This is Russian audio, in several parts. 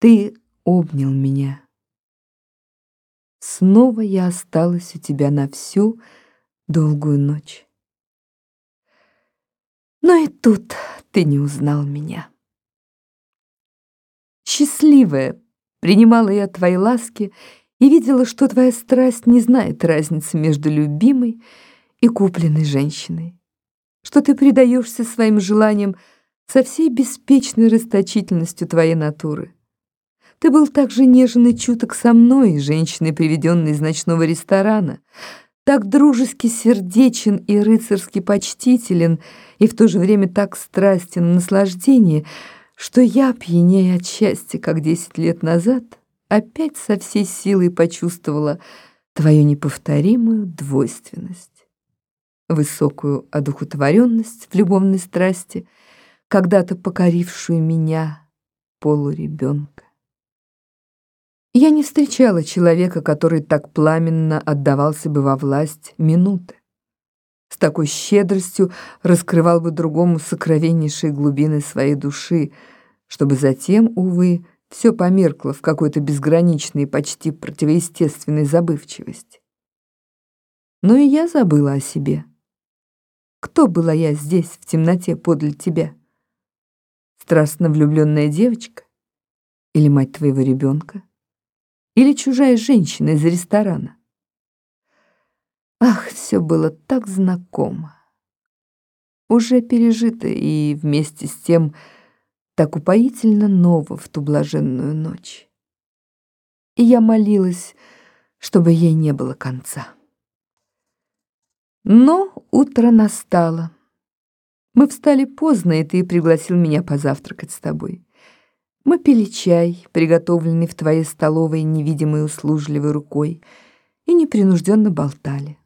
Ты обнял меня. Снова я осталась у тебя на всю долгую ночь. Но и тут ты не узнал меня. Счастливая принимала я твои ласки и видела, что твоя страсть не знает разницы между любимой и купленной женщиной, что ты предаешься своим желаниям со всей беспечной расточительностью твоей натуры. Ты был так же нежен и чуток со мной, женщиной, приведенной из ночного ресторана, так дружески сердечен и рыцарски почтителен, и в то же время так страстен в наслаждении, что я, пьянее от счастья, как десять лет назад, опять со всей силой почувствовала твою неповторимую двойственность, высокую одухотворенность в любовной страсти, когда-то покорившую меня, полуребенка. Я не встречала человека, который так пламенно отдавался бы во власть минуты. С такой щедростью раскрывал бы другому сокровеннейшие глубины своей души, чтобы затем, увы, все померкло в какой-то безграничной, почти противоестественной забывчивости. Но и я забыла о себе. Кто была я здесь, в темноте, подле тебя? Страстно влюбленная девочка? Или мать твоего ребенка? Или чужая женщина из ресторана. Ах, все было так знакомо. Уже пережито и вместе с тем так упоительно ново в ту блаженную ночь. И я молилась, чтобы ей не было конца. Но утро настало. Мы встали поздно, и ты пригласил меня позавтракать с тобой. Мы пили чай, приготовленный в твоей столовой невидимой услужливой рукой, и непринужденно болтали.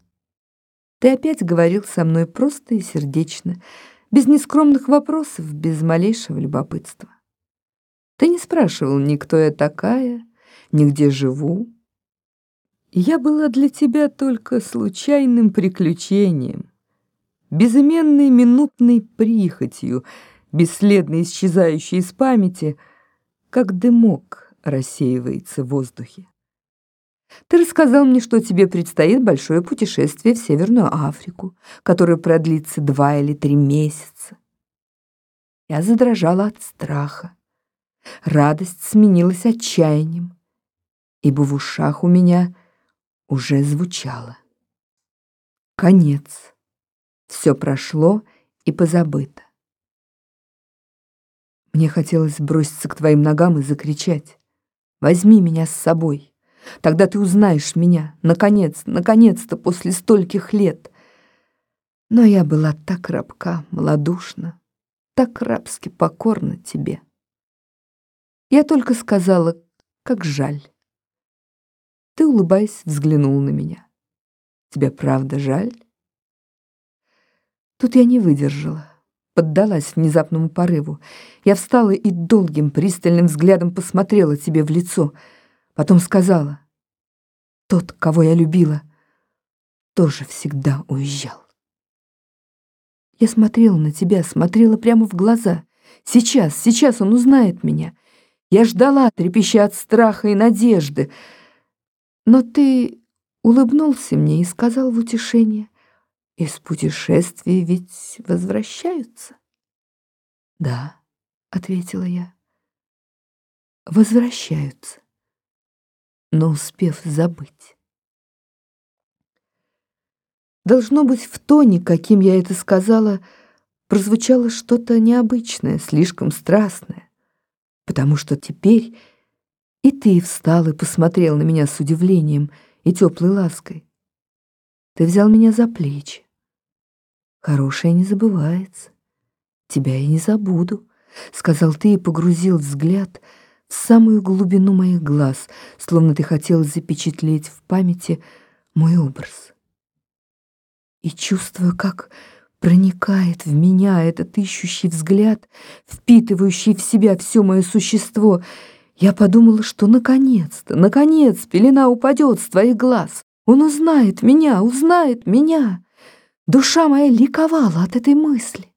Ты опять говорил со мной просто и сердечно, без нескромных вопросов, без малейшего любопытства. Ты не спрашивал ни кто я такая, ни где живу. Я была для тебя только случайным приключением, безыменной минутной прихотью, бесследно исчезающей из памяти — как дымок рассеивается в воздухе. Ты рассказал мне, что тебе предстоит большое путешествие в Северную Африку, которое продлится два или три месяца. Я задрожала от страха. Радость сменилась отчаянием, ибо в ушах у меня уже звучало. Конец. Все прошло и позабыто. Мне хотелось броситься к твоим ногам и закричать. «Возьми меня с собой. Тогда ты узнаешь меня. Наконец, наконец-то, после стольких лет». Но я была так рабка, малодушна, так рабски покорна тебе. Я только сказала, как жаль. Ты, улыбаясь, взглянул на меня. Тебя правда жаль? Тут я не выдержала поддалась внезапному порыву. Я встала и долгим пристальным взглядом посмотрела тебе в лицо. Потом сказала, «Тот, кого я любила, тоже всегда уезжал». Я смотрела на тебя, смотрела прямо в глаза. Сейчас, сейчас он узнает меня. Я ждала, трепеща от страха и надежды. Но ты улыбнулся мне и сказал в утешение, из путешествий ведь возвращаются? Да, ответила я. Возвращаются, но успев забыть. Должно быть, в тоне, каким я это сказала, прозвучало что-то необычное, слишком страстное, потому что теперь и ты встал и посмотрел на меня с удивлением и теплой лаской. Ты взял меня за плечи. Хорошее не забывается. Тебя я не забуду, сказал ты и погрузил взгляд в самую глубину моих глаз, словно ты хотел запечатлеть в памяти мой образ. И чувствуя, как проникает в меня этот ищущий взгляд, впитывающий в себя все мое существо, я подумала, что наконец-то, наконец пелена упадет с твоих глаз. Он узнает меня, узнает меня. Душа моя ликовала от этой мысли.